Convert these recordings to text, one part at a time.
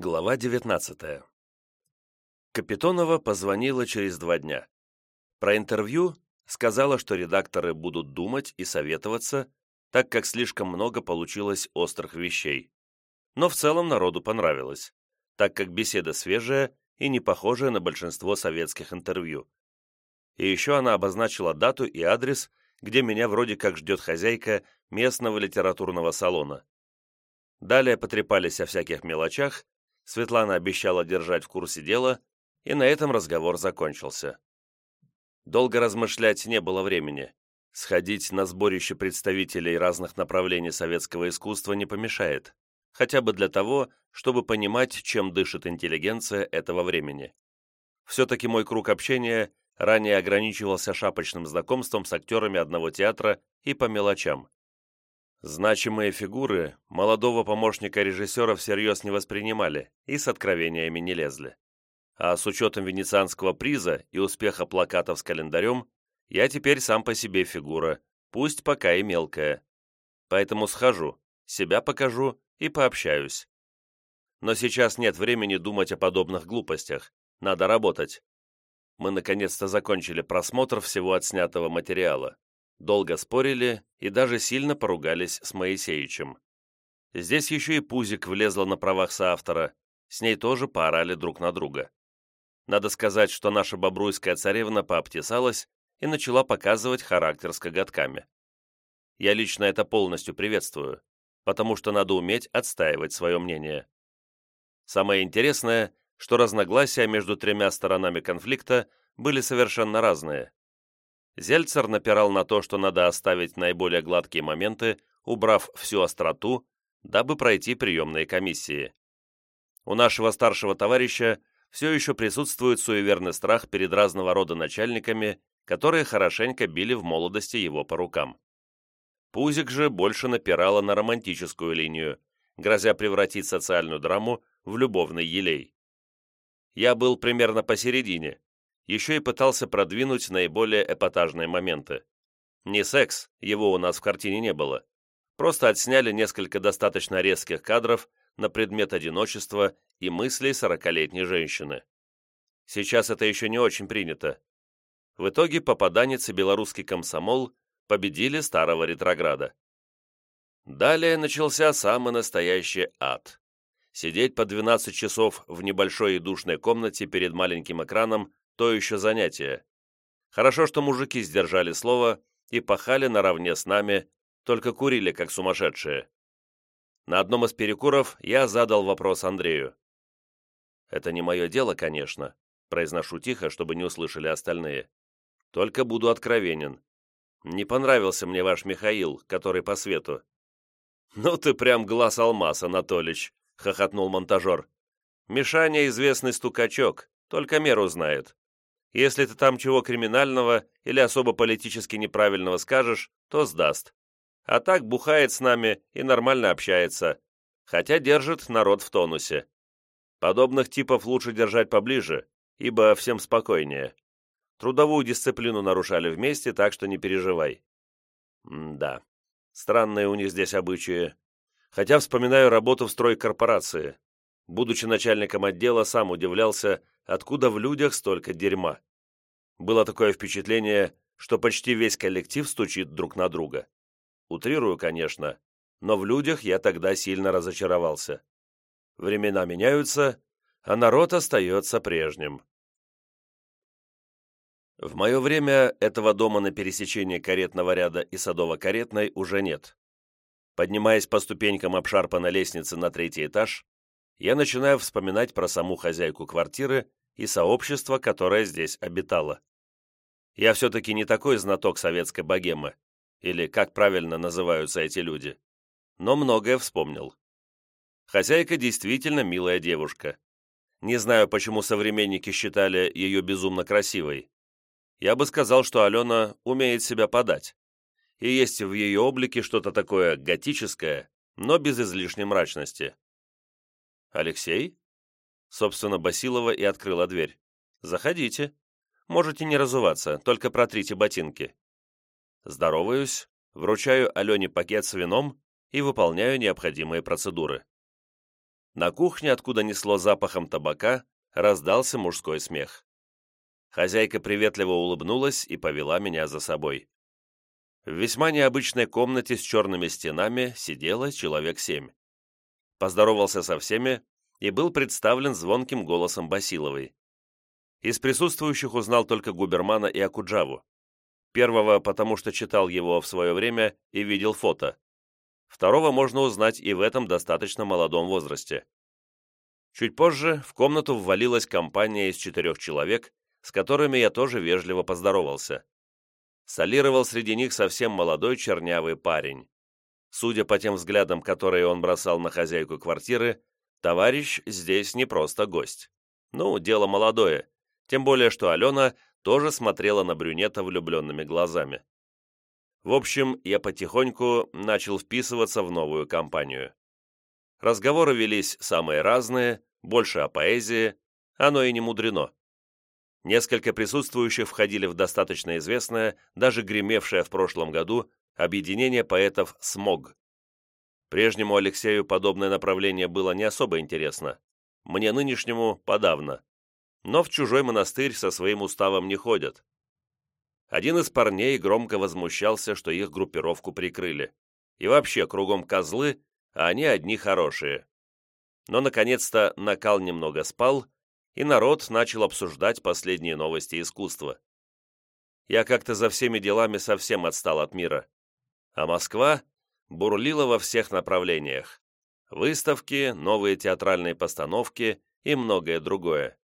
Глава 19 Капитонова позвонила через два дня. Про интервью сказала, что редакторы будут думать и советоваться, так как слишком много получилось острых вещей. Но в целом народу понравилось, так как беседа свежая и не похожая на большинство советских интервью. И еще она обозначила дату и адрес, где меня вроде как ждет хозяйка местного литературного салона. Далее потрепались о всяких мелочах, Светлана обещала держать в курсе дела, и на этом разговор закончился. Долго размышлять не было времени. Сходить на сборище представителей разных направлений советского искусства не помешает, хотя бы для того, чтобы понимать, чем дышит интеллигенция этого времени. Все-таки мой круг общения ранее ограничивался шапочным знакомством с актерами одного театра и по мелочам. Значимые фигуры молодого помощника режиссера всерьез не воспринимали и с откровениями не лезли. А с учетом венецианского приза и успеха плакатов с календарем, я теперь сам по себе фигура, пусть пока и мелкая. Поэтому схожу, себя покажу и пообщаюсь. Но сейчас нет времени думать о подобных глупостях, надо работать. Мы наконец-то закончили просмотр всего отснятого материала долго спорили и даже сильно поругались с Моисеичем. Здесь еще и Пузик влезла на правах соавтора, с ней тоже поорали друг на друга. Надо сказать, что наша бобруйская царевна пообтесалась и начала показывать характер с коготками. Я лично это полностью приветствую, потому что надо уметь отстаивать свое мнение. Самое интересное, что разногласия между тремя сторонами конфликта были совершенно разные. Зельцер напирал на то, что надо оставить наиболее гладкие моменты, убрав всю остроту, дабы пройти приемные комиссии. У нашего старшего товарища все еще присутствует суеверный страх перед разного рода начальниками, которые хорошенько били в молодости его по рукам. Пузик же больше напирала на романтическую линию, грозя превратить социальную драму в любовный елей. Я был примерно посередине, еще и пытался продвинуть наиболее эпатажные моменты. Не секс, его у нас в картине не было. Просто отсняли несколько достаточно резких кадров на предмет одиночества и мыслей сорокалетней женщины. Сейчас это еще не очень принято. В итоге попаданец и белорусский комсомол победили старого ретрограда. Далее начался самый настоящий ад. Сидеть по 12 часов в небольшой и душной комнате перед маленьким экраном то еще занятие. Хорошо, что мужики сдержали слово и пахали наравне с нами, только курили, как сумасшедшие. На одном из перекуров я задал вопрос Андрею. «Это не мое дело, конечно», — произношу тихо, чтобы не услышали остальные. «Только буду откровенен. Не понравился мне ваш Михаил, который по свету». «Ну ты прям глаз алмаз, Анатолич», — хохотнул монтажер. «Мишаня известный стукачок, только меру знает. Если ты там чего криминального или особо политически неправильного скажешь, то сдаст. А так бухает с нами и нормально общается, хотя держит народ в тонусе. Подобных типов лучше держать поближе, ибо всем спокойнее. Трудовую дисциплину нарушали вместе, так что не переживай. М да, странные у них здесь обычаи. Хотя вспоминаю работу в стройкорпорации. Будучи начальником отдела, сам удивлялся, откуда в людях столько дерьма. Было такое впечатление, что почти весь коллектив стучит друг на друга. Утрирую, конечно, но в людях я тогда сильно разочаровался. Времена меняются, а народ остается прежним. В мое время этого дома на пересечении каретного ряда и садово-каретной уже нет. Поднимаясь по ступенькам обшарпанной лестницы на третий этаж, я начинаю вспоминать про саму хозяйку квартиры и сообщество, которое здесь обитало. Я все-таки не такой знаток советской богемы, или как правильно называются эти люди, но многое вспомнил. Хозяйка действительно милая девушка. Не знаю, почему современники считали ее безумно красивой. Я бы сказал, что Алена умеет себя подать. И есть в ее облике что-то такое готическое, но без излишней мрачности. «Алексей?» Собственно, Басилова и открыла дверь. «Заходите. Можете не разуваться, только протрите ботинки». Здороваюсь, вручаю Алене пакет с вином и выполняю необходимые процедуры. На кухне, откуда несло запахом табака, раздался мужской смех. Хозяйка приветливо улыбнулась и повела меня за собой. В весьма необычной комнате с черными стенами сидело человек семь. Поздоровался со всеми и был представлен звонким голосом Басиловой. Из присутствующих узнал только Губермана и Акуджаву. Первого, потому что читал его в свое время и видел фото. Второго можно узнать и в этом достаточно молодом возрасте. Чуть позже в комнату ввалилась компания из четырех человек, с которыми я тоже вежливо поздоровался. Солировал среди них совсем молодой чернявый парень. Судя по тем взглядам, которые он бросал на хозяйку квартиры, товарищ здесь не просто гость. Ну, дело молодое, тем более, что Алена тоже смотрела на брюнета влюбленными глазами. В общем, я потихоньку начал вписываться в новую компанию. Разговоры велись самые разные, больше о поэзии, оно и не мудрено. Несколько присутствующих входили в достаточно известное, даже гремевшее в прошлом году, объединение поэтов «Смог». Прежнему Алексею подобное направление было не особо интересно, мне нынешнему подавно. Но в чужой монастырь со своим уставом не ходят. Один из парней громко возмущался, что их группировку прикрыли. И вообще, кругом козлы, а они одни хорошие. Но, наконец-то, накал немного спал, и народ начал обсуждать последние новости искусства. Я как-то за всеми делами совсем отстал от мира. А Москва бурлила во всех направлениях. Выставки, новые театральные постановки и многое другое.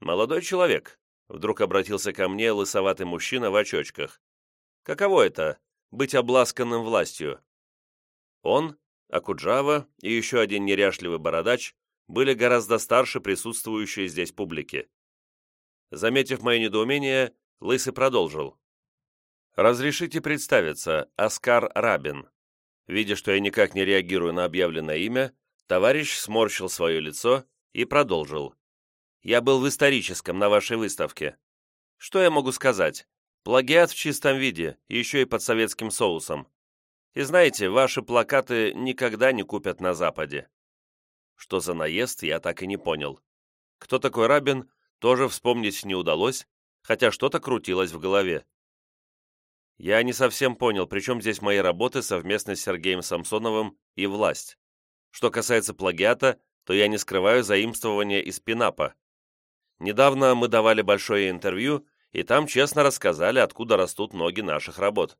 «Молодой человек», — вдруг обратился ко мне лысоватый мужчина в очочках. «Каково это — быть обласканным властью?» Он, Акуджава и еще один неряшливый бородач были гораздо старше присутствующей здесь публики. Заметив мое недоумение, Лысый продолжил. «Разрешите представиться, Оскар Рабин». Видя, что я никак не реагирую на объявленное имя, товарищ сморщил свое лицо и продолжил. «Я был в историческом на вашей выставке. Что я могу сказать? Плагиат в чистом виде, еще и под советским соусом. И знаете, ваши плакаты никогда не купят на Западе». Что за наезд, я так и не понял. Кто такой Рабин, тоже вспомнить не удалось, хотя что-то крутилось в голове. Я не совсем понял, при чем здесь мои работы совместно с Сергеем Самсоновым и власть. Что касается плагиата, то я не скрываю заимствования из пинапа. Недавно мы давали большое интервью, и там честно рассказали, откуда растут ноги наших работ.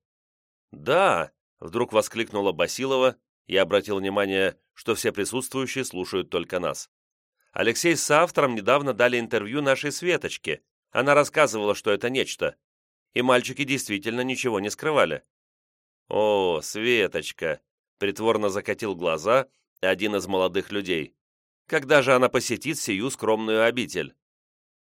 «Да!» — вдруг воскликнула Басилова и обратил внимание, что все присутствующие слушают только нас. Алексей с автором недавно дали интервью нашей Светочке. Она рассказывала, что это нечто и мальчики действительно ничего не скрывали. «О, Светочка!» — притворно закатил глаза один из молодых людей. «Когда же она посетит сию скромную обитель?»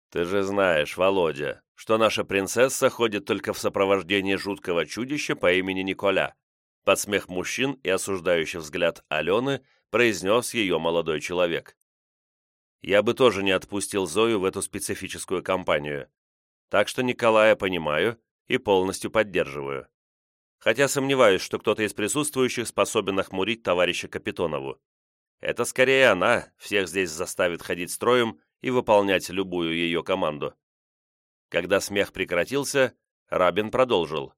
«Ты же знаешь, Володя, что наша принцесса ходит только в сопровождении жуткого чудища по имени Николя», под смех мужчин и осуждающий взгляд Алены произнес ее молодой человек. «Я бы тоже не отпустил Зою в эту специфическую компанию. Так что Николая понимаю и полностью поддерживаю. Хотя сомневаюсь, что кто-то из присутствующих способен охмурить товарища Капитонову. Это скорее она всех здесь заставит ходить строем и выполнять любую ее команду. Когда смех прекратился, Рабин продолжил.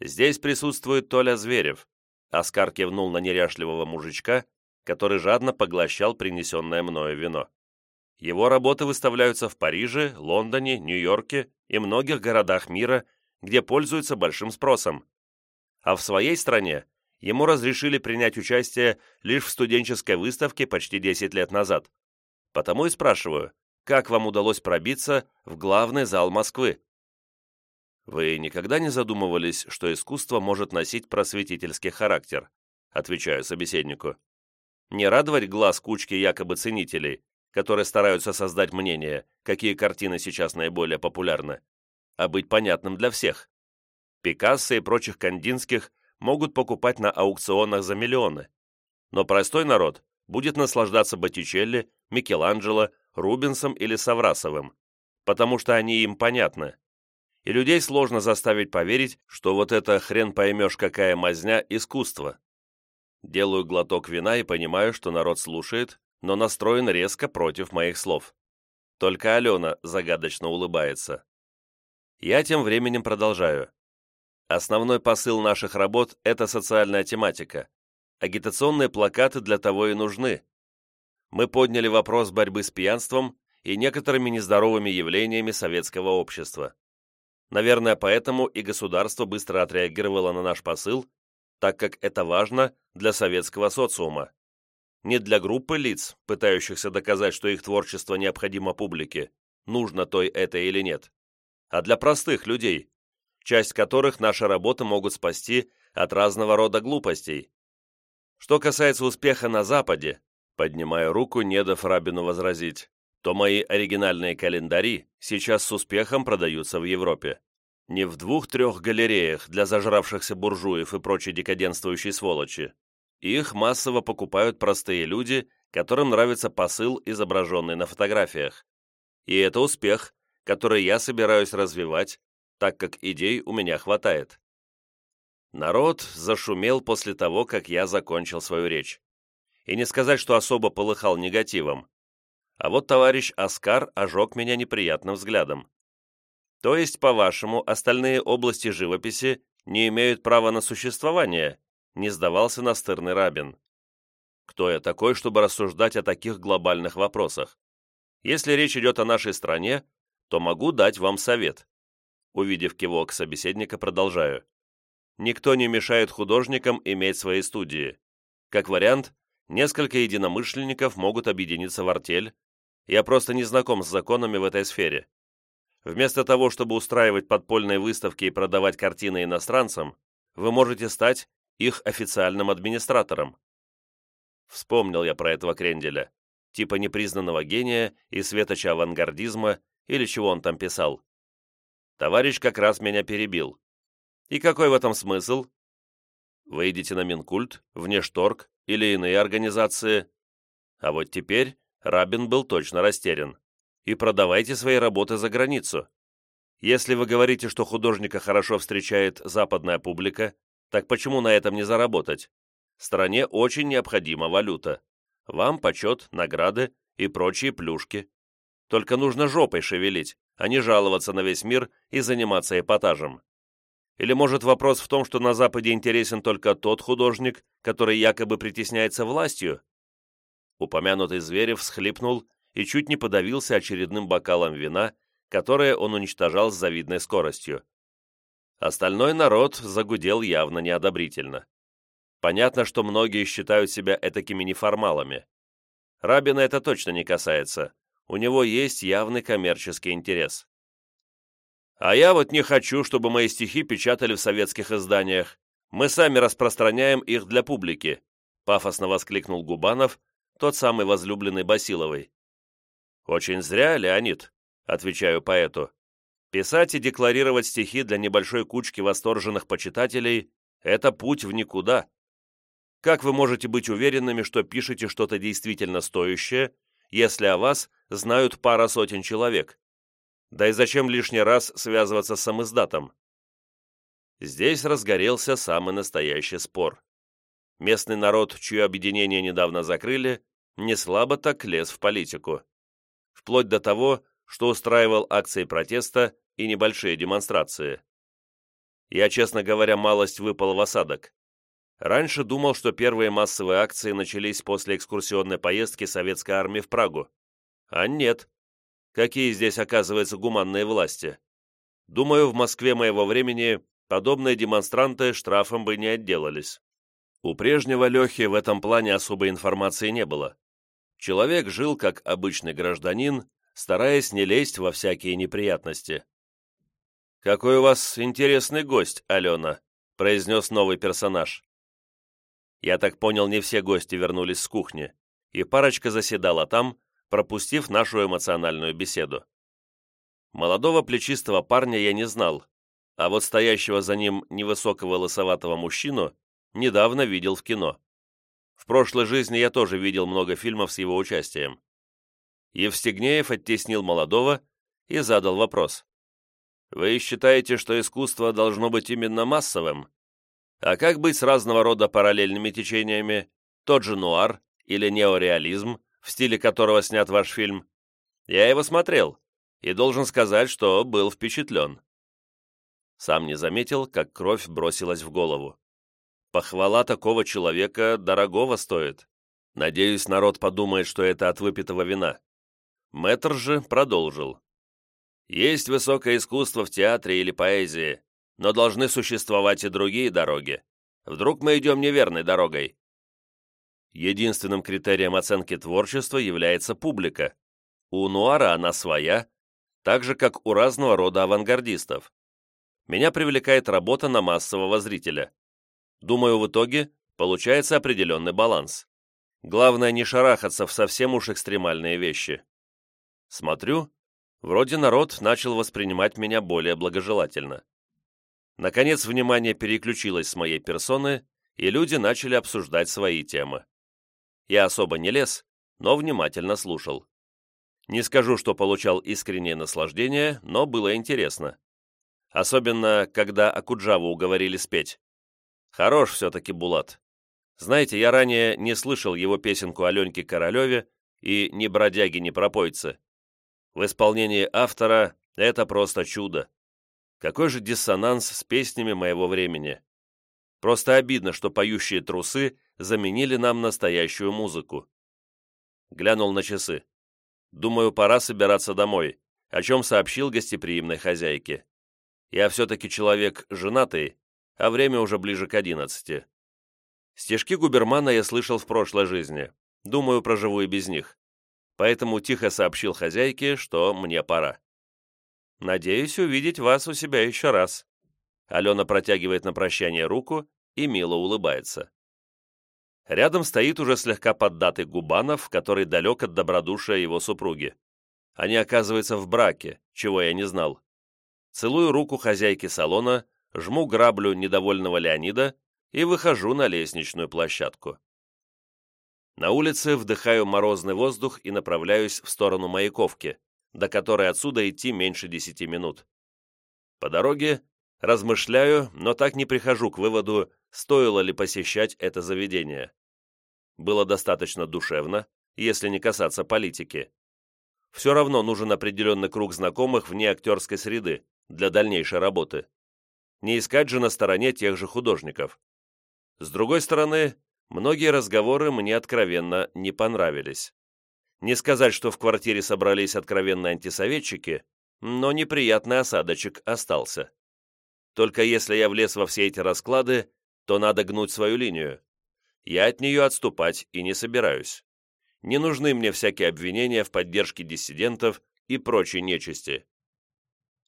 «Здесь присутствует Толя Зверев», Оскар кивнул на неряшливого мужичка, который жадно поглощал принесенное мною вино. Его работы выставляются в Париже, Лондоне, Нью-Йорке и многих городах мира, где пользуются большим спросом. А в своей стране ему разрешили принять участие лишь в студенческой выставке почти 10 лет назад. Потому и спрашиваю, как вам удалось пробиться в главный зал Москвы? Вы никогда не задумывались, что искусство может носить просветительский характер? Отвечаю собеседнику. Не радовать глаз кучки якобы ценителей, которые стараются создать мнение, какие картины сейчас наиболее популярны, а быть понятным для всех. Пикассо и прочих кандинских могут покупать на аукционах за миллионы. Но простой народ будет наслаждаться Боттичелли, Микеланджело, Рубенсом или Саврасовым, потому что они им понятны. И людей сложно заставить поверить, что вот это хрен поймешь какая мазня искусство. Делаю глоток вина и понимаю, что народ слушает, но настроен резко против моих слов. Только Алена загадочно улыбается. Я тем временем продолжаю. Основной посыл наших работ – это социальная тематика. Агитационные плакаты для того и нужны. Мы подняли вопрос борьбы с пьянством и некоторыми нездоровыми явлениями советского общества. Наверное, поэтому и государство быстро отреагировало на наш посыл, так как это важно для советского социума не для группы лиц, пытающихся доказать, что их творчество необходимо публике, нужно той это или нет, а для простых людей, часть которых наши работы могут спасти от разного рода глупостей. Что касается успеха на Западе, поднимая руку, не дав Рабину возразить, то мои оригинальные календари сейчас с успехом продаются в Европе. Не в двух-трех галереях для зажравшихся буржуев и прочей декаденствующей сволочи, их массово покупают простые люди, которым нравится посыл, изображенный на фотографиях. И это успех, который я собираюсь развивать, так как идей у меня хватает. Народ зашумел после того, как я закончил свою речь. И не сказать, что особо полыхал негативом. А вот товарищ Оскар ожег меня неприятным взглядом. То есть, по-вашему, остальные области живописи не имеют права на существование, не сдавался настырный Рабин. Кто я такой, чтобы рассуждать о таких глобальных вопросах? Если речь идет о нашей стране, то могу дать вам совет. Увидев кивок собеседника, продолжаю. Никто не мешает художникам иметь свои студии. Как вариант, несколько единомышленников могут объединиться в артель. Я просто не знаком с законами в этой сфере. Вместо того, чтобы устраивать подпольные выставки и продавать картины иностранцам, вы можете стать их официальным администратором. Вспомнил я про этого кренделя, типа непризнанного гения и светоча авангардизма, или чего он там писал. Товарищ как раз меня перебил. И какой в этом смысл? Выйдите на Минкульт, Внешторг или иные организации. А вот теперь Рабин был точно растерян. И продавайте свои работы за границу. Если вы говорите, что художника хорошо встречает западная публика, так почему на этом не заработать? Стране очень необходима валюта. Вам почет, награды и прочие плюшки. Только нужно жопой шевелить, а не жаловаться на весь мир и заниматься эпатажем. Или может вопрос в том, что на Западе интересен только тот художник, который якобы притесняется властью? Упомянутый Зверев всхлипнул и чуть не подавился очередным бокалом вина, которое он уничтожал с завидной скоростью. Остальной народ загудел явно неодобрительно. Понятно, что многие считают себя этакими неформалами. Рабина это точно не касается. У него есть явный коммерческий интерес. А я вот не хочу, чтобы мои стихи печатали в советских изданиях. Мы сами распространяем их для публики», — пафосно воскликнул Губанов, тот самый возлюбленный Басиловой. «Очень зря, Леонид», — отвечаю поэту. Писать и декларировать стихи для небольшой кучки восторженных почитателей – это путь в никуда. Как вы можете быть уверенными, что пишете что-то действительно стоящее, если о вас знают пара сотен человек? Да и зачем лишний раз связываться с самиздатом? Здесь разгорелся самый настоящий спор. Местный народ, чье объединение недавно закрыли, не слабо так лез в политику. Вплоть до того, что устраивал акции протеста и небольшие демонстрации. Я, честно говоря, малость выпал в осадок. Раньше думал, что первые массовые акции начались после экскурсионной поездки советской армии в Прагу. А нет. Какие здесь, оказывается, гуманные власти? Думаю, в Москве моего времени подобные демонстранты штрафом бы не отделались. У прежнего Лехи в этом плане особой информации не было. Человек жил как обычный гражданин, стараясь не лезть во всякие неприятности. «Какой у вас интересный гость, Алена», — произнес новый персонаж. Я так понял, не все гости вернулись с кухни, и парочка заседала там, пропустив нашу эмоциональную беседу. Молодого плечистого парня я не знал, а вот стоящего за ним невысокого лысоватого мужчину недавно видел в кино. В прошлой жизни я тоже видел много фильмов с его участием. Евстигнеев оттеснил молодого и задал вопрос. Вы считаете, что искусство должно быть именно массовым? А как быть с разного рода параллельными течениями? Тот же нуар или неореализм, в стиле которого снят ваш фильм? Я его смотрел и должен сказать, что был впечатлен. Сам не заметил, как кровь бросилась в голову. Похвала такого человека дорогого стоит. Надеюсь, народ подумает, что это от выпитого вина. Мэтр же продолжил. Есть высокое искусство в театре или поэзии, но должны существовать и другие дороги. Вдруг мы идем неверной дорогой? Единственным критерием оценки творчества является публика. У Нуара она своя, так же, как у разного рода авангардистов. Меня привлекает работа на массового зрителя. Думаю, в итоге получается определенный баланс. Главное не шарахаться в совсем уж экстремальные вещи. Смотрю, вроде народ начал воспринимать меня более благожелательно. Наконец, внимание переключилось с моей персоны, и люди начали обсуждать свои темы. Я особо не лез, но внимательно слушал. Не скажу, что получал искреннее наслаждение, но было интересно. Особенно, когда Акуджаву уговорили спеть. Хорош все-таки Булат. Знаете, я ранее не слышал его песенку Аленьке Королеве и «Ни бродяги, ни пропойцы». В исполнении автора это просто чудо. Какой же диссонанс с песнями моего времени. Просто обидно, что поющие трусы заменили нам настоящую музыку. Глянул на часы. Думаю, пора собираться домой, о чем сообщил гостеприимной хозяйке. Я все-таки человек женатый, а время уже ближе к одиннадцати. Стишки Губермана я слышал в прошлой жизни. Думаю, проживу и без них. Поэтому тихо сообщил хозяйке, что мне пора. Надеюсь увидеть вас у себя еще раз. Алена протягивает на прощание руку и мило улыбается. Рядом стоит уже слегка поддатый Губанов, который далек от добродушия его супруги. Они, оказываются, в браке, чего я не знал. Целую руку хозяйки салона, жму граблю недовольного Леонида и выхожу на лестничную площадку. На улице вдыхаю морозный воздух и направляюсь в сторону Маяковки, до которой отсюда идти меньше десяти минут. По дороге размышляю, но так не прихожу к выводу, стоило ли посещать это заведение. Было достаточно душевно, если не касаться политики. Все равно нужен определенный круг знакомых вне актерской среды для дальнейшей работы. Не искать же на стороне тех же художников. С другой стороны, многие разговоры мне откровенно не понравились. Не сказать, что в квартире собрались откровенные антисоветчики, но неприятный осадочек остался. Только если я влез во все эти расклады, то надо гнуть свою линию. Я от нее отступать и не собираюсь. Не нужны мне всякие обвинения в поддержке диссидентов и прочей нечисти.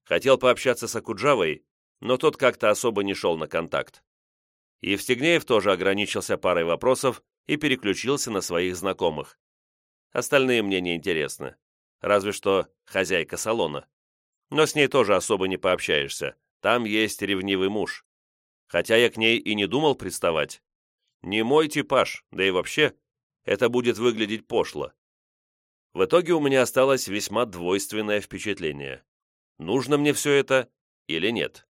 Хотел пообщаться с Акуджавой, но тот как-то особо не шел на контакт. Евстигнеев тоже ограничился парой вопросов и переключился на своих знакомых. Остальные мне не интересны. Разве что хозяйка салона. Но с ней тоже особо не пообщаешься. Там есть ревнивый муж. Хотя я к ней и не думал приставать. Не мой типаж, да и вообще, это будет выглядеть пошло. В итоге у меня осталось весьма двойственное впечатление. Нужно мне все это или нет?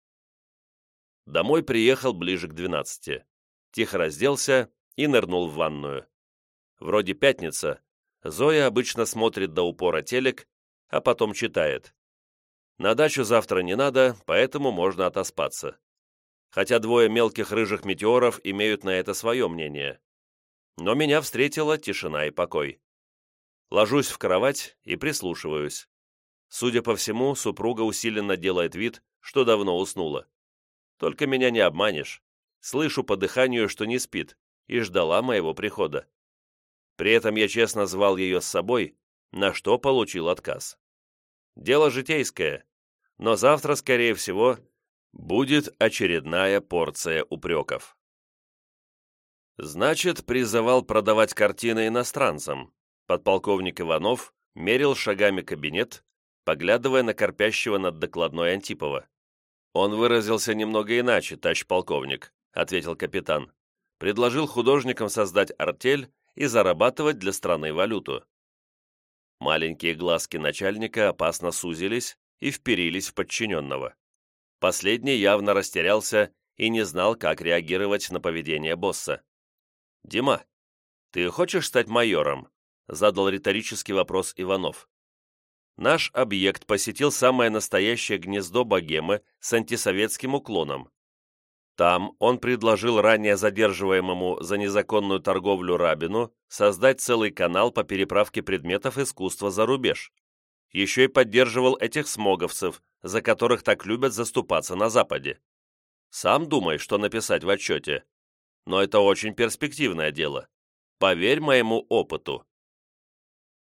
Домой приехал ближе к двенадцати. Тихо разделся и нырнул в ванную. Вроде пятница, Зоя обычно смотрит до упора телек, а потом читает. На дачу завтра не надо, поэтому можно отоспаться. Хотя двое мелких рыжих метеоров имеют на это свое мнение. Но меня встретила тишина и покой. Ложусь в кровать и прислушиваюсь. Судя по всему, супруга усиленно делает вид, что давно уснула. Только меня не обманешь. Слышу по дыханию, что не спит, и ждала моего прихода. При этом я честно звал ее с собой, на что получил отказ. Дело житейское, но завтра, скорее всего, будет очередная порция упреков. Значит, призывал продавать картины иностранцам. Подполковник Иванов мерил шагами кабинет, поглядывая на корпящего над докладной Антипова. «Он выразился немного иначе, товарищ полковник», — ответил капитан. «Предложил художникам создать артель и зарабатывать для страны валюту. Маленькие глазки начальника опасно сузились и вперились в подчиненного. Последний явно растерялся и не знал, как реагировать на поведение босса. «Дима, ты хочешь стать майором?» — задал риторический вопрос Иванов. Наш объект посетил самое настоящее гнездо богемы с антисоветским уклоном. Там он предложил ранее задерживаемому за незаконную торговлю Рабину создать целый канал по переправке предметов искусства за рубеж. Еще и поддерживал этих смоговцев, за которых так любят заступаться на Западе. Сам думай, что написать в отчете. Но это очень перспективное дело. Поверь моему опыту.